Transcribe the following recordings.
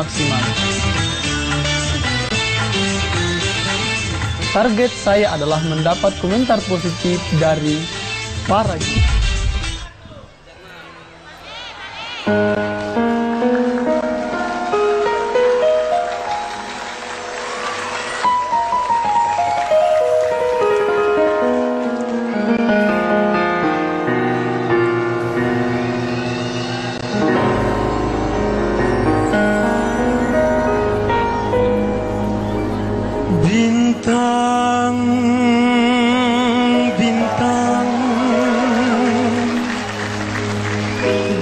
maksimal. Target saya adalah mendapat komentar positif dari para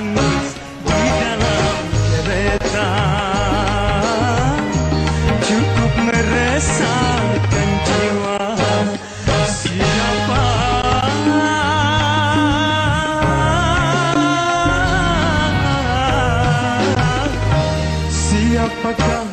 di dalam kereta Cukup meresahkan jiwa siapa? Siapakah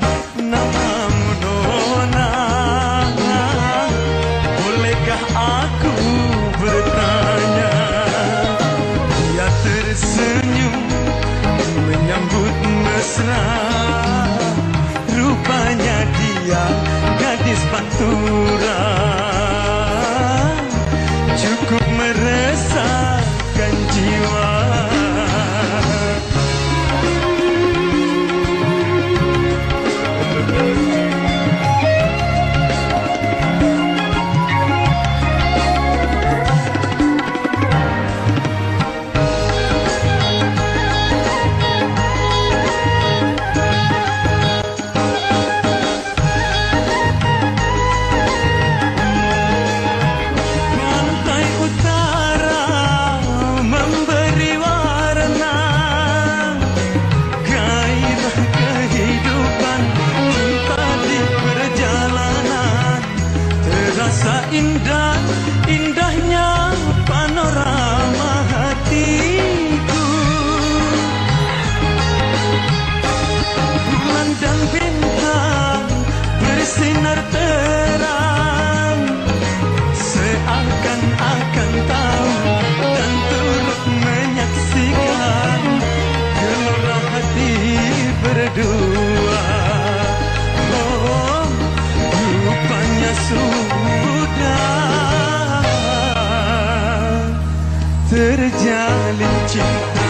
terjalin cinta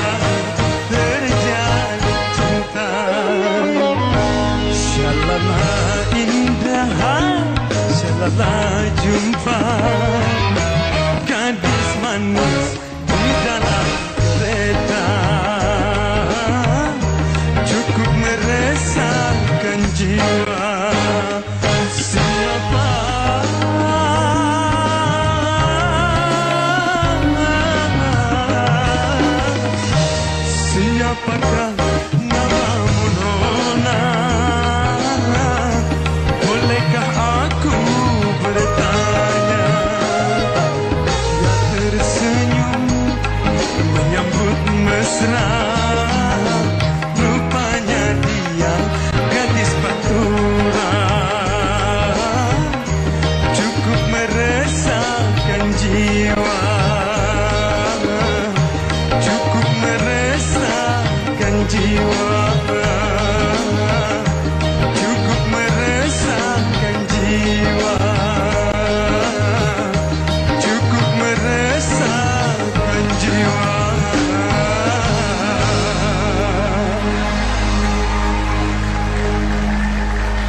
terjalin cinta. Shalala indah shalala jumpa. Gadis manis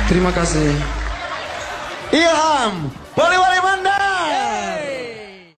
Terima kasih. Ilham Wali-Wali Mandar